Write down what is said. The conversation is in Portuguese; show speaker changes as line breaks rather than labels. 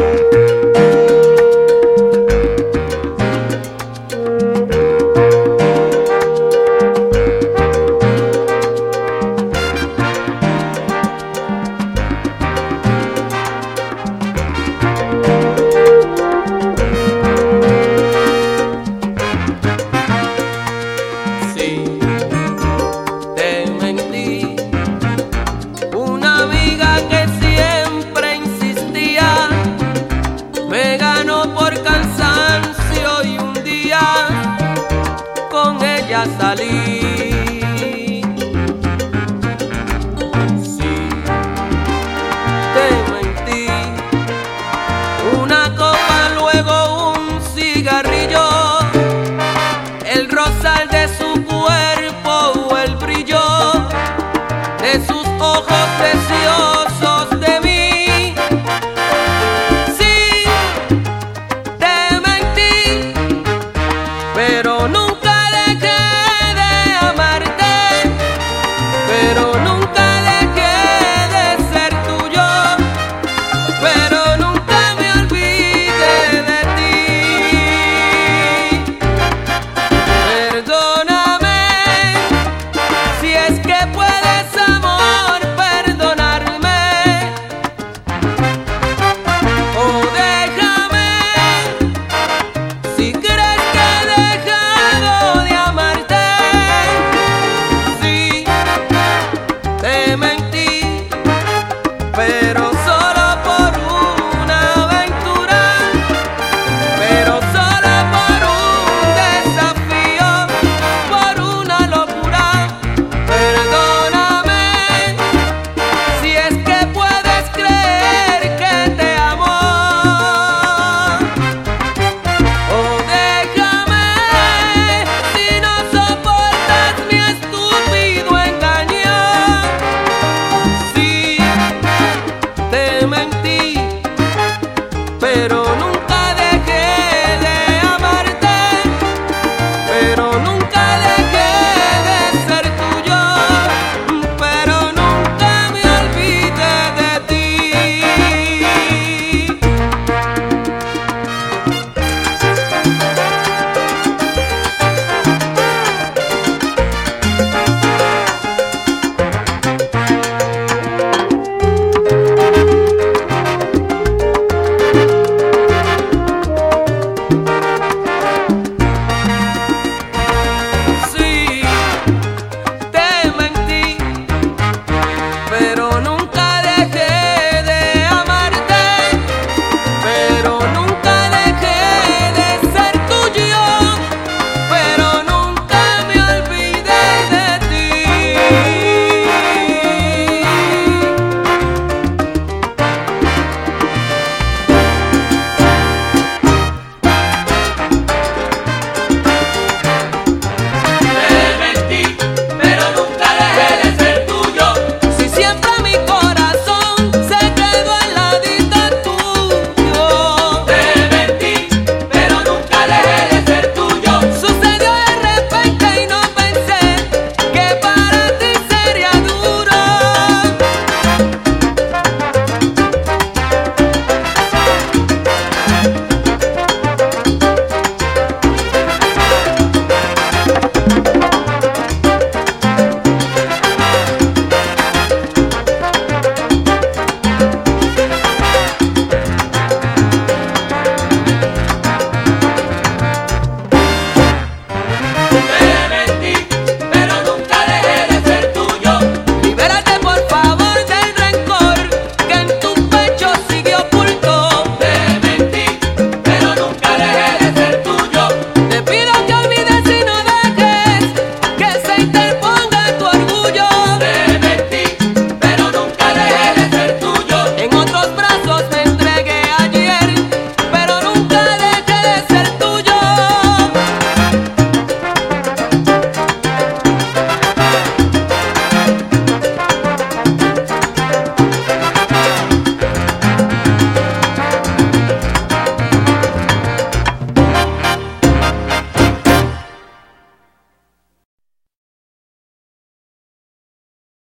Música ya salí.